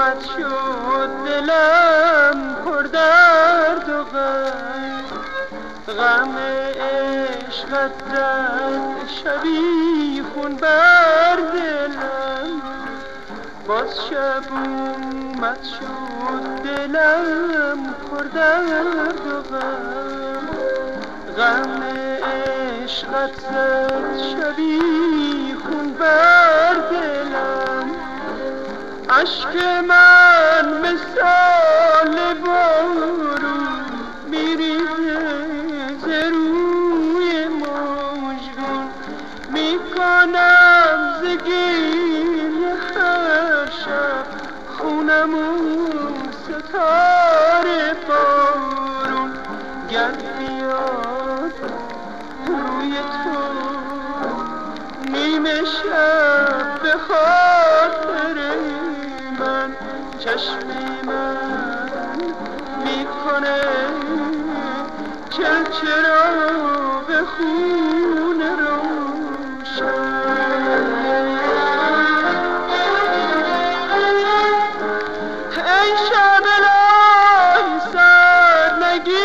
مت شد دلم پر درد و غم. غم عشقت زد شبی خون بر دلم. باز شب اومد شد دلم پر درد و غم. غم عشقت زد شبی خون بر عشق من مثال بارون میریزه روی مژگون می‌کنم ز گریه هر شب خونم و ستاره بارون گر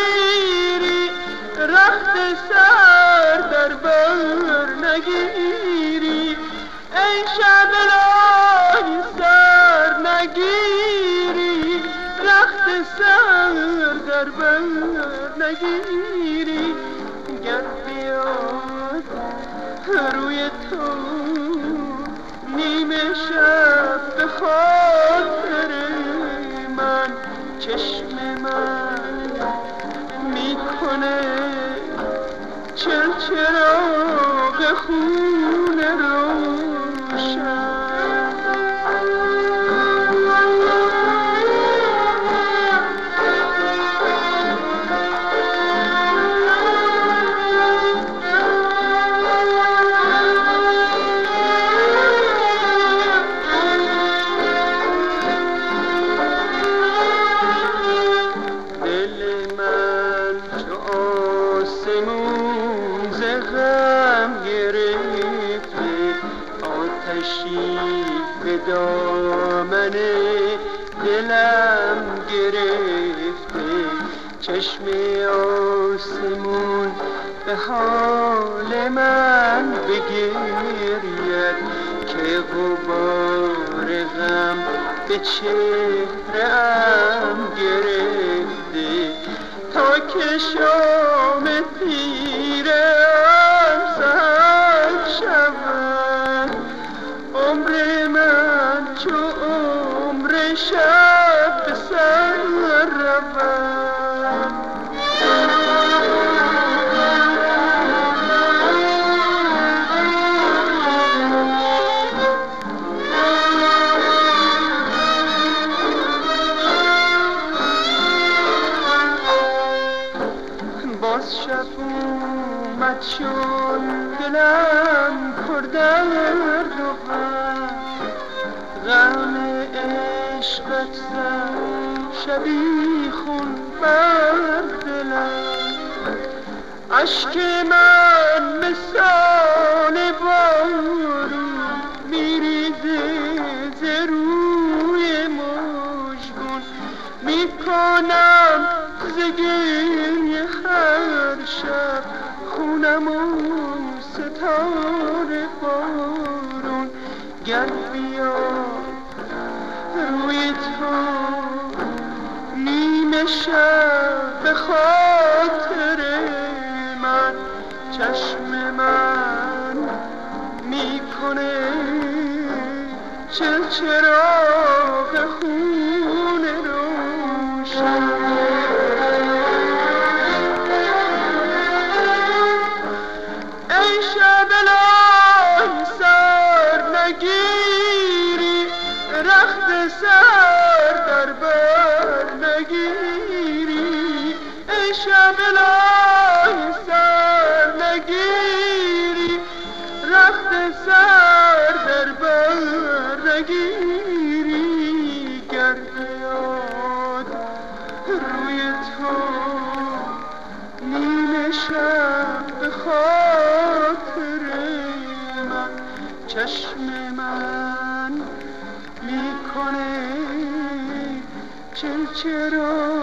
نگیری رخت ای شب سر نگیری. در بر نگیری گر بیاد روی تو. نیمه شب به خاطر من چشم من می‌کنه چل چراغ خون دل دامن دلم گرفته. چشم آسمون به حال من بگرید که غبار غم به چهرم گرفته. تا که شام تیرم سر شود. عمر چو عمر شب سر رود. باز شب اومد شد دلم پر درد عشقت زد خون بر دلم عشق من مثال بارون میریزه ز روی می‌کنم ز هر شب خونم و ستاره بارون. گر شب به خاطر من چشم من می‌کنه چل چراغ خون روشن. سر در بر نگیری گر بیاد روی تو نیمه شب به خاطر من. چشم من می‌کنه چرا